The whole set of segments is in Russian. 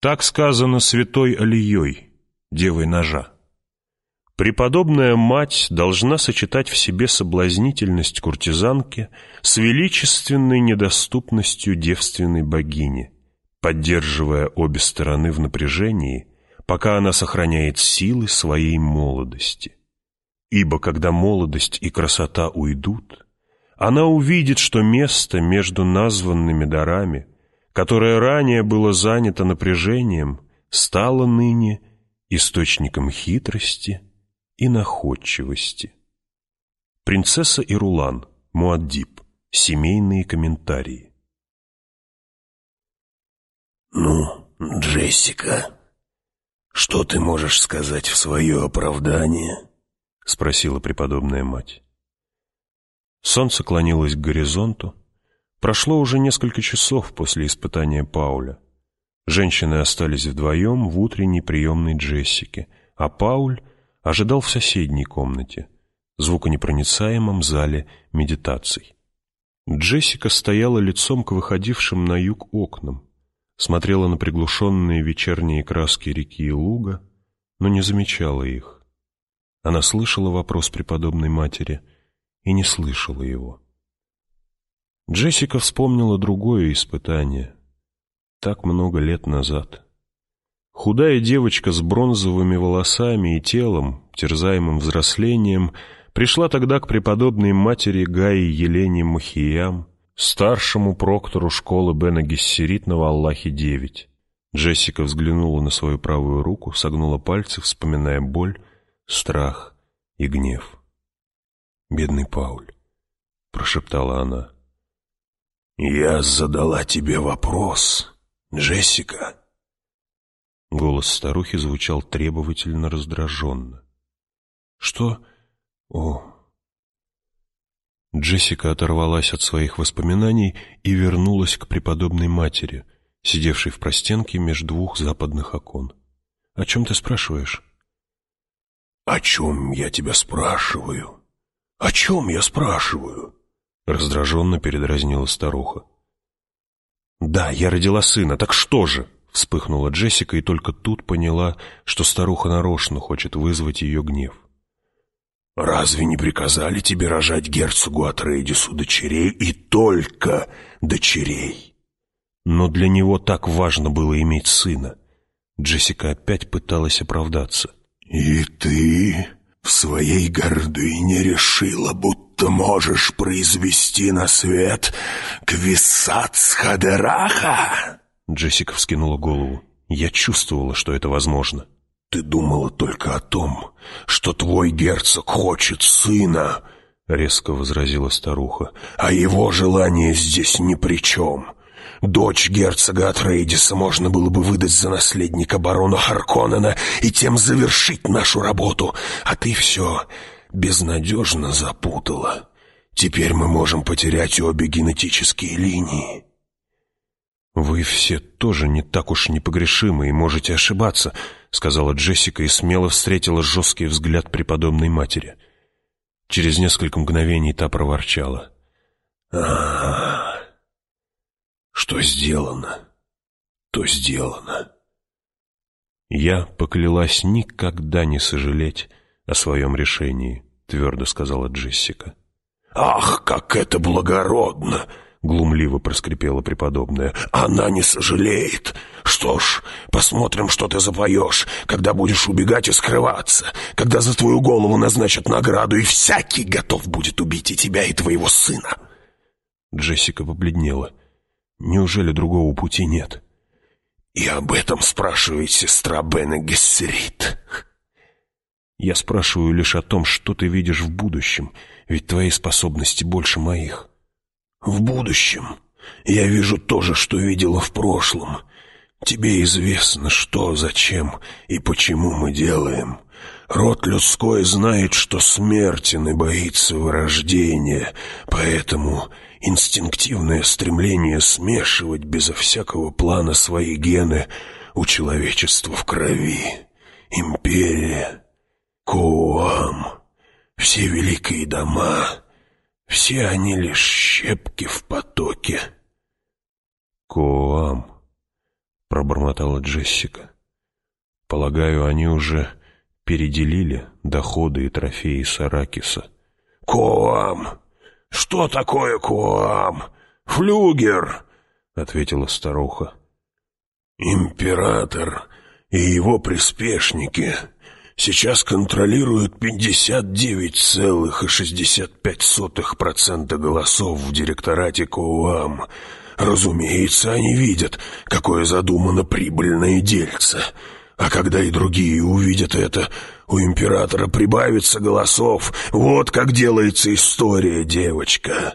Так сказано святой Алией, девой ножа. Преподобная мать должна сочетать в себе соблазнительность куртизанки с величественной недоступностью девственной богини, поддерживая обе стороны в напряжении, пока она сохраняет силы своей молодости. Ибо когда молодость и красота уйдут, она увидит, что место между названными дарами, которое ранее было занято напряжением, стало ныне источником хитрости и находчивости. Принцесса Ирулан, Муаддиб, семейные комментарии. «Ну, Джессика, что ты можешь сказать в свое оправдание?» — спросила преподобная мать. Солнце клонилось к горизонту. Прошло уже несколько часов после испытания Пауля. Женщины остались вдвоем в утренней приемной Джессики, а Пауль ожидал в соседней комнате, звуконепроницаемом зале медитаций. Джессика стояла лицом к выходившим на юг окнам, смотрела на приглушенные вечерние краски реки и луга, но не замечала их. Она слышала вопрос преподобной матери и не слышала его. Джессика вспомнила другое испытание, так много лет назад — Худая девочка с бронзовыми волосами и телом, терзаемым взрослением, пришла тогда к преподобной матери Гаи Елене Махиям, старшему проктору школы Бена Гессерит на Валлахе-9. Джессика взглянула на свою правую руку, согнула пальцы, вспоминая боль, страх и гнев. «Бедный Пауль», — прошептала она. «Я задала тебе вопрос, Джессика». Голос старухи звучал требовательно раздраженно. «Что? О!» Джессика оторвалась от своих воспоминаний и вернулась к преподобной матери, сидевшей в простенке между двух западных окон. «О чем ты спрашиваешь?» «О чем я тебя спрашиваю? О чем я спрашиваю?» Раздраженно передразнила старуха. «Да, я родила сына, так что же?» Вспыхнула Джессика и только тут поняла, что старуха нарочно хочет вызвать ее гнев. «Разве не приказали тебе рожать герцогу Атрейдису дочерей и только дочерей?» Но для него так важно было иметь сына. Джессика опять пыталась оправдаться. «И ты в своей гордыне решила, будто можешь произвести на свет Квисац Хадераха?» Джессика вскинула голову. Я чувствовала, что это возможно. «Ты думала только о том, что твой герцог хочет сына», — резко возразила старуха. «А его желание здесь ни при чем. Дочь герцога от Рейдиса можно было бы выдать за наследника барона Харконнена и тем завершить нашу работу, а ты все безнадежно запутала. Теперь мы можем потерять обе генетические линии». «Вы все тоже не так уж непогрешимы и можете ошибаться», сказала Джессика и смело встретила жесткий взгляд преподобной матери. Через несколько мгновений та проворчала. а, Что сделано, то сделано». «Я поклялась никогда не сожалеть о своем решении», твердо сказала Джессика. «Ах, как это благородно!» — глумливо проскрипела преподобная. «Она не сожалеет. Что ж, посмотрим, что ты запоешь, когда будешь убегать и скрываться, когда за твою голову назначат награду, и всякий готов будет убить и тебя, и твоего сына». Джессика побледнела. «Неужели другого пути нет?» «И об этом спрашивает сестра Бена Гессерит». «Я спрашиваю лишь о том, что ты видишь в будущем, ведь твои способности больше моих». В будущем я вижу то же, что видела в прошлом. Тебе известно, что, зачем и почему мы делаем. Род людской знает, что смертен и боится вырождения, поэтому инстинктивное стремление смешивать безо всякого плана свои гены у человечества в крови. Империя, Коам, все великие дома — все они лишь щепки в потоке. Коам. — пробормотала Джессика. «Полагаю, они уже переделили доходы и трофеи Саракиса». «Коам! Что такое Коам? Флюгер!» — ответила старуха. «Император и его приспешники сейчас контролируют 59,65% голосов в директорате КОАМ. Разумеется, они видят, какое задумано прибыльное дельце. А когда и другие увидят это, у императора прибавится голосов. Вот как делается история, девочка.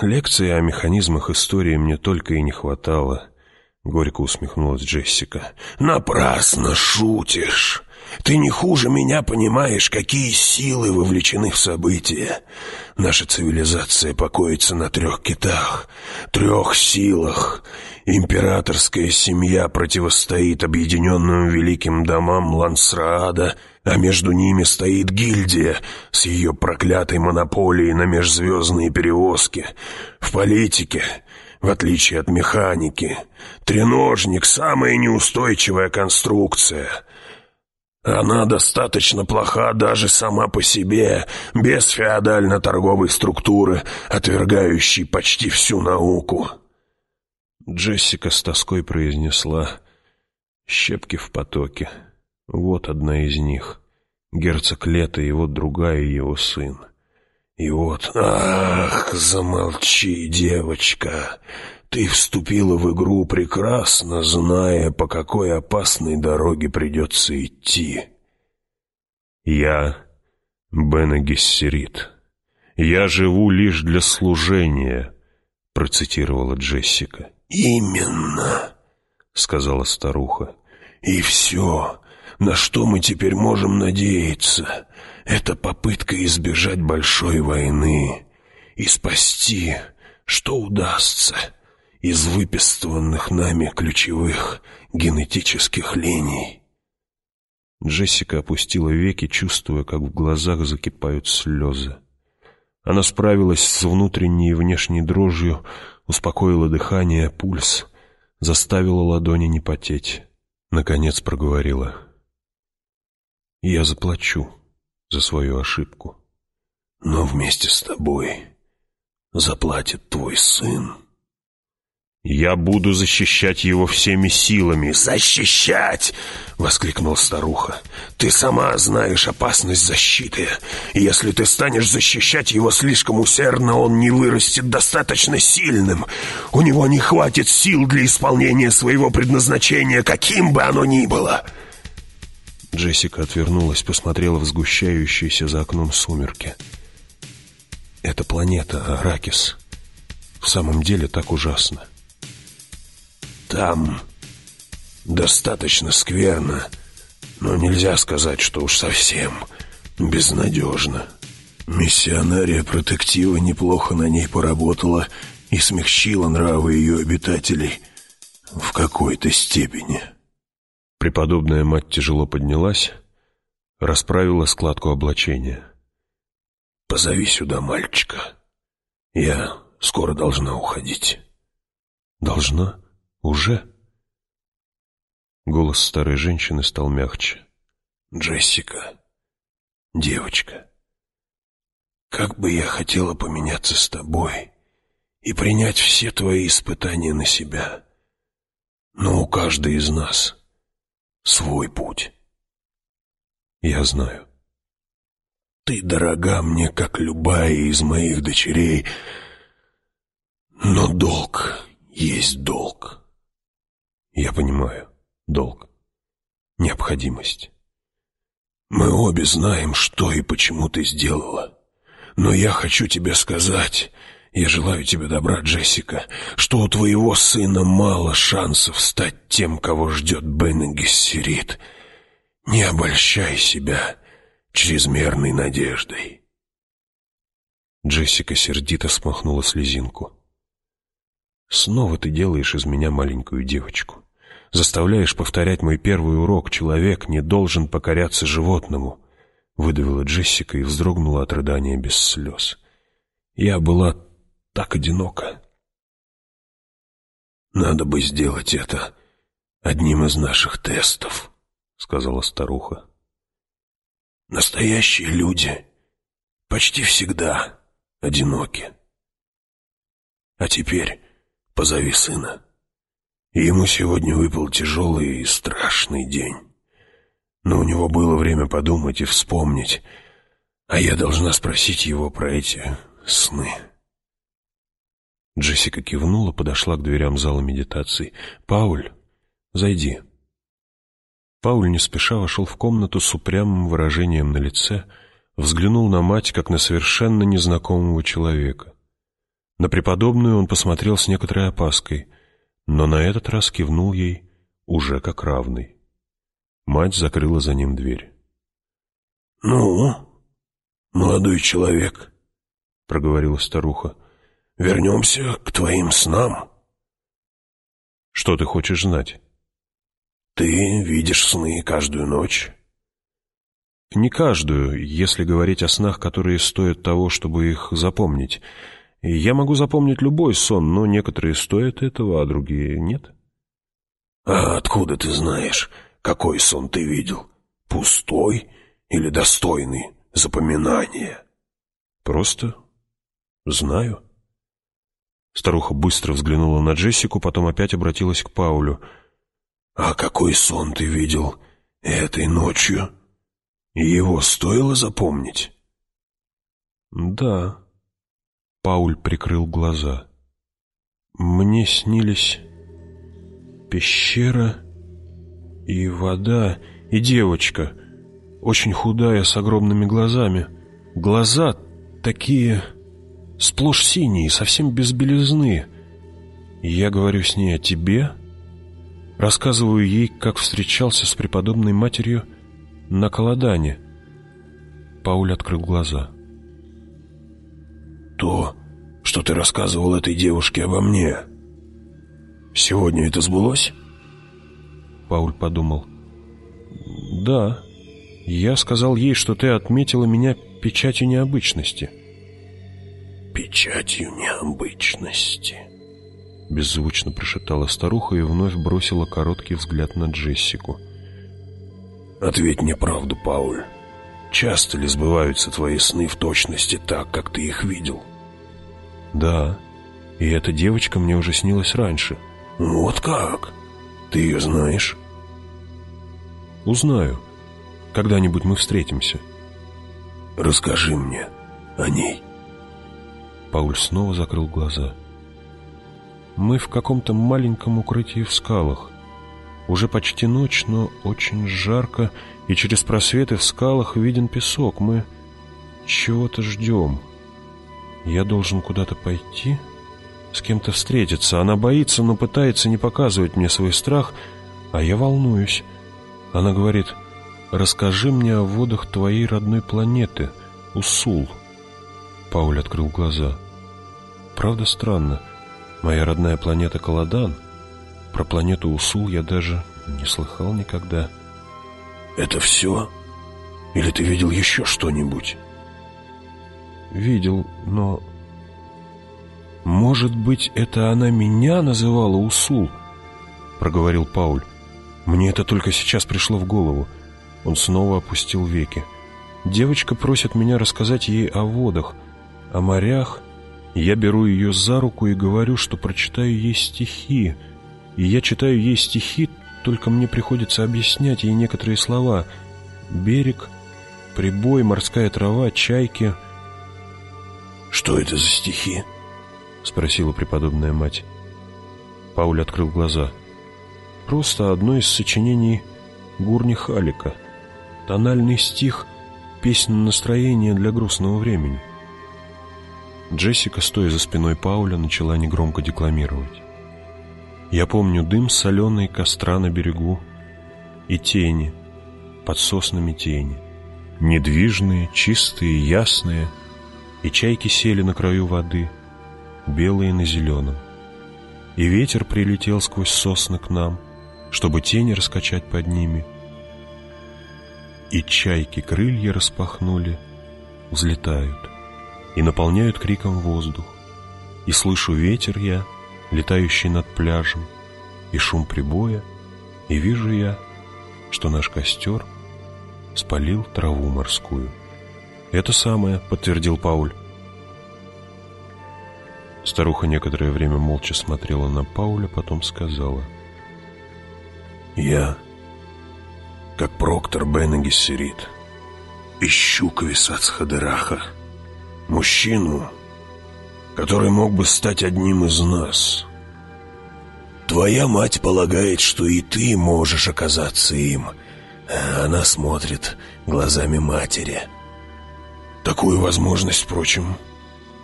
Лекции о механизмах истории мне только и не хватало. Горько усмехнулась Джессика. «Напрасно шутишь. Ты не хуже меня понимаешь, какие силы вовлечены в события. Наша цивилизация покоится на трех китах, трех силах. Императорская семья противостоит объединенным великим домам Лансраада, а между ними стоит гильдия с ее проклятой монополией на межзвездные перевозки. В политике в отличие от механики, треножник — самая неустойчивая конструкция. Она достаточно плоха даже сама по себе, без феодально-торговой структуры, отвергающей почти всю науку. Джессика с тоской произнесла «Щепки в потоке. Вот одна из них. Герцог Лето и вот другая его сын. И вот, ах, замолчи, девочка. Ты вступила в игру прекрасно, зная, по какой опасной дороге придется идти. Я Бена Гессерит. Я живу лишь для служения, процитировала Джессика. Именно, сказала старуха. И все, на что мы теперь можем надеяться, это попытка избежать большой войны и спасти, что удастся, из выписанных нами ключевых генетических линий. Джессика опустила веки, чувствуя, как в глазах закипают слезы. Она справилась с внутренней и внешней дрожью, успокоила дыхание, пульс, заставила ладони не потеть. Наконец проговорила. «Я заплачу» за свою ошибку. Но вместе с тобой заплатит твой сын. «Я буду защищать его всеми силами». «Защищать!» — воскликнула старуха. «Ты сама знаешь опасность защиты. Если ты станешь защищать его слишком усердно, он не вырастет достаточно сильным. У него не хватит сил для исполнения своего предназначения, каким бы оно ни было». Джессика отвернулась, посмотрела в сгущающиеся за окном сумерки. «Эта планета, Аракис, в самом деле так ужасно». «Там достаточно скверно, но нельзя сказать, что уж совсем безнадежно. Миссионария протектива неплохо на ней поработала и смягчила нравы ее обитателей в какой-то степени». Преподобная мать тяжело поднялась, расправила складку облачения. «Позови сюда мальчика. Я скоро должна уходить». «Должна? Уже?» Голос старой женщины стал мягче. «Джессика, девочка, как бы я хотела поменяться с тобой и принять все твои испытания на себя. Но у каждой из нас свой путь. Я знаю. Ты дорога мне, как любая из моих дочерей, но долг есть долг. Я понимаю. Долг. Необходимость. Мы обе знаем, что и почему ты сделала. Но я хочу тебе сказать, я желаю тебе добра, Джессика, что у твоего сына мало шансов стать тем, кого ждет Бен Гессерит. Не обольщай себя чрезмерной надеждой. Джессика сердито смахнула слезинку. «Снова ты делаешь из меня маленькую девочку. Заставляешь повторять мой первый урок. Человек не должен покоряться животному», — выдавила Джессика и вздрогнула от рыдания без слез. «Я была так одиноко. «Надо бы сделать это одним из наших тестов», — сказала старуха. «Настоящие люди почти всегда одиноки. А теперь позови сына. Ему сегодня выпал тяжелый и страшный день. Но у него было время подумать и вспомнить, а я должна спросить его про эти сны». Джессика кивнула, подошла к дверям зала медитации. «Пауль, зайди». Пауль не спеша вошел в комнату с упрямым выражением на лице, взглянул на мать, как на совершенно незнакомого человека. На преподобную он посмотрел с некоторой опаской, но на этот раз кивнул ей уже как равный. Мать закрыла за ним дверь. «Ну, молодой человек», — проговорила старуха, — «вернемся к твоим снам». «Что ты хочешь знать?» «Ты видишь сны каждую ночь?» «Не каждую, если говорить о снах, которые стоят того, чтобы их запомнить. Я могу запомнить любой сон, но некоторые стоят этого, а другие нет». «А откуда ты знаешь, какой сон ты видел? Пустой или достойный запоминания?» «Просто знаю». Старуха быстро взглянула на Джессику, потом опять обратилась к Паулю — «А какой сон ты видел этой ночью? Его стоило запомнить?» «Да». Пауль прикрыл глаза. «Мне снились пещера и вода, и девочка, очень худая, с огромными глазами. Глаза такие сплошь синие, совсем без белизны. Я говорю с ней о тебе, Рассказываю ей, как встречался с преподобной матерью на Колодане. Пауль открыл глаза. «То, что ты рассказывал этой девушке обо мне, сегодня это сбылось?» Пауль подумал. «Да, я сказал ей, что ты отметила меня печатью необычности». «Печатью необычности», Беззвучно прошептала старуха и вновь бросила короткий взгляд на Джессику. «Ответь мне правду, Пауль. Часто ли сбываются твои сны в точности так, как ты их видел?» «Да, и эта девочка мне уже снилась раньше». «Вот как? Ты ее знаешь?» «Узнаю. Когда-нибудь мы встретимся». «Расскажи мне о ней». Пауль снова закрыл глаза. Мы в каком-то маленьком укрытии в скалах. Уже почти ночь, но очень жарко, и через просветы в скалах виден песок. Мы чего-то ждем. Я должен куда-то пойти, с кем-то встретиться. Она боится, но пытается не показывать мне свой страх, а я волнуюсь. Она говорит, «Расскажи мне о водах твоей родной планеты, Усул». Пауль открыл глаза. Правда странно. Моя родная планета Каладан. Про планету Усул я даже не слыхал никогда. Это все? Или ты видел еще что-нибудь? Видел, но... Может быть, это она меня называла Усул? Проговорил Пауль. Мне это только сейчас пришло в голову. Он снова опустил веки. Девочка просит меня рассказать ей о водах, о морях я беру ее за руку и говорю, что прочитаю ей стихи. И я читаю ей стихи, только мне приходится объяснять ей некоторые слова. Берег, прибой, морская трава, чайки. «Что это за стихи?» — спросила преподобная мать. Пауль открыл глаза. «Просто одно из сочинений Гурни Халика. Тональный стих, песня настроения для грустного времени». Джессика, стоя за спиной Пауля, начала негромко декламировать. «Я помню дым соленой костра на берегу и тени, под соснами тени, недвижные, чистые, ясные, и чайки сели на краю воды, белые на зеленом. И ветер прилетел сквозь сосны к нам, чтобы тени раскачать под ними. И чайки крылья распахнули, взлетают и наполняют криком воздух. И слышу ветер я, летающий над пляжем, и шум прибоя, и вижу я, что наш костер спалил траву морскую. «Это самое», — подтвердил Пауль. Старуха некоторое время молча смотрела на Пауля, потом сказала. «Я, как Проктор Бен ищу Кависац Хадераха, мужчину, который мог бы стать одним из нас. Твоя мать полагает, что и ты можешь оказаться им. Она смотрит глазами матери. Такую возможность, впрочем,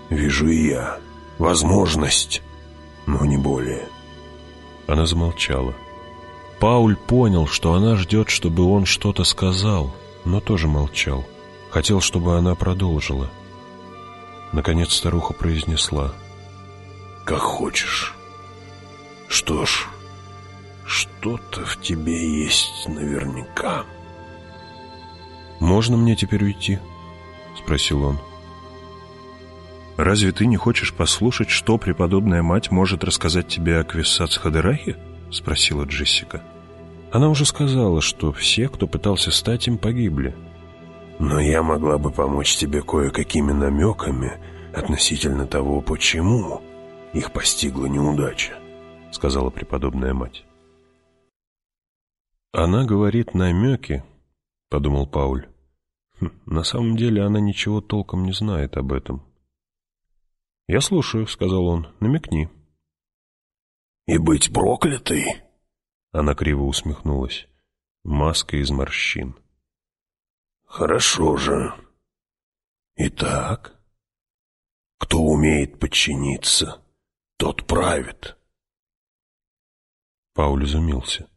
вижу и я. Возможность, но не более. Она замолчала. Пауль понял, что она ждет, чтобы он что-то сказал, но тоже молчал. Хотел, чтобы она продолжила. Наконец старуха произнесла. «Как хочешь. Что ж, что-то в тебе есть наверняка». «Можно мне теперь уйти?» — спросил он. «Разве ты не хочешь послушать, что преподобная мать может рассказать тебе о Квиссац Хадерахе?» — спросила Джессика. Она уже сказала, что все, кто пытался стать им, погибли. Но я могла бы помочь тебе кое-какими намеками относительно того, почему их постигла неудача, — сказала преподобная мать. «Она говорит намеки», — подумал Пауль. Хм, «На самом деле она ничего толком не знает об этом». «Я слушаю», — сказал он, — «намекни». «И быть проклятой?» Она криво усмехнулась. Маска из морщин. Хорошо же. Итак, кто умеет подчиниться, тот правит. Пауль изумился.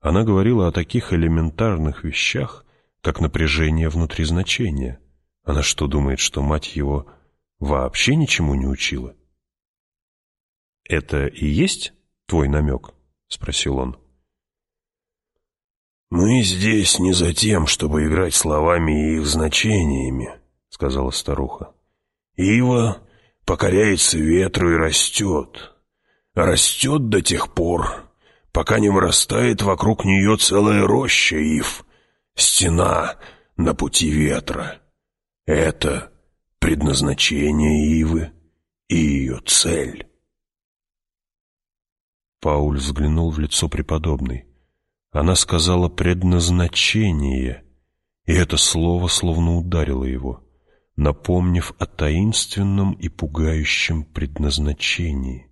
Она говорила о таких элементарных вещах, как напряжение внутри значения. Она что, думает, что мать его вообще ничему не учила? «Это и есть твой намек?» — спросил он. «Мы здесь не за тем, чтобы играть словами и их значениями», — сказала старуха. «Ива покоряется ветру и растет. растет до тех пор, пока не вырастает вокруг нее целая роща ив, стена на пути ветра. Это предназначение ивы и ее цель». Пауль взглянул в лицо преподобной. Она сказала «предназначение», и это слово словно ударило его, напомнив о таинственном и пугающем предназначении.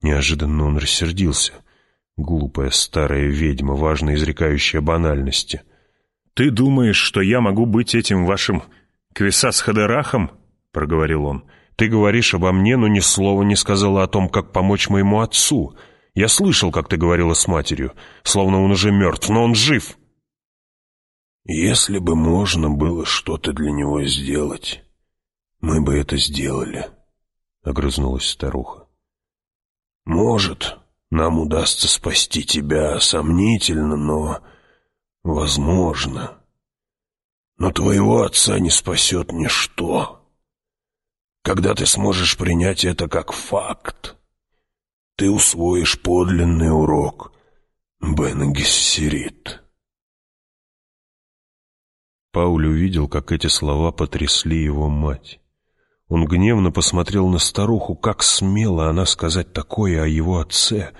Неожиданно он рассердился. Глупая старая ведьма, важно изрекающая банальности. «Ты думаешь, что я могу быть этим вашим Квисас Хадерахом?» — проговорил он. «Ты говоришь обо мне, но ни слова не сказала о том, как помочь моему отцу». Я слышал, как ты говорила с матерью, словно он уже мертв, но он жив. Если бы можно было что-то для него сделать, мы бы это сделали, — огрызнулась старуха. Может, нам удастся спасти тебя сомнительно, но возможно. Но твоего отца не спасет ничто. Когда ты сможешь принять это как факт, ты усвоишь подлинный урок, Бен Гессерит. Пауль увидел, как эти слова потрясли его мать. Он гневно посмотрел на старуху, как смело она сказать такое о его отце.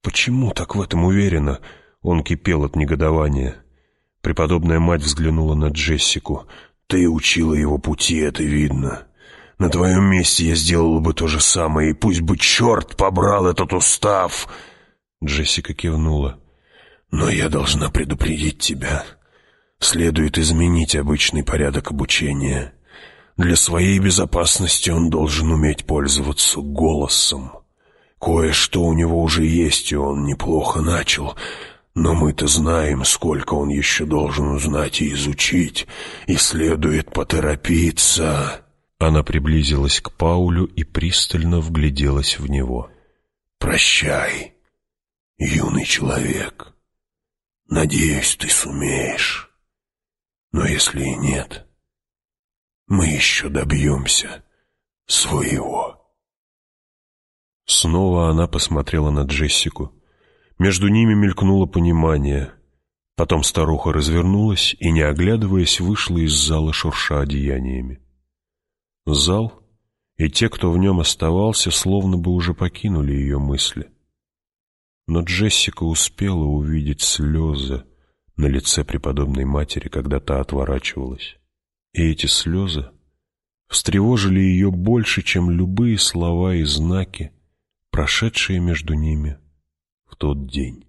Почему так в этом уверена? Он кипел от негодования. Преподобная мать взглянула на Джессику. «Ты учила его пути, это видно. На твоем месте я сделал бы то же самое, и пусть бы черт побрал этот устав!» Джессика кивнула. «Но я должна предупредить тебя. Следует изменить обычный порядок обучения. Для своей безопасности он должен уметь пользоваться голосом. Кое-что у него уже есть, и он неплохо начал, но мы-то знаем, сколько он еще должен узнать и изучить, и следует поторопиться». Она приблизилась к Паулю и пристально вгляделась в него. «Прощай, юный человек. Надеюсь, ты сумеешь. Но если и нет, мы еще добьемся своего». Снова она посмотрела на Джессику. Между ними мелькнуло понимание. Потом старуха развернулась и, не оглядываясь, вышла из зала шурша одеяниями. Зал и те, кто в нем оставался, словно бы уже покинули ее мысли. Но Джессика успела увидеть слезы на лице преподобной матери, когда та отворачивалась. И эти слезы встревожили ее больше, чем любые слова и знаки, прошедшие между ними в тот день.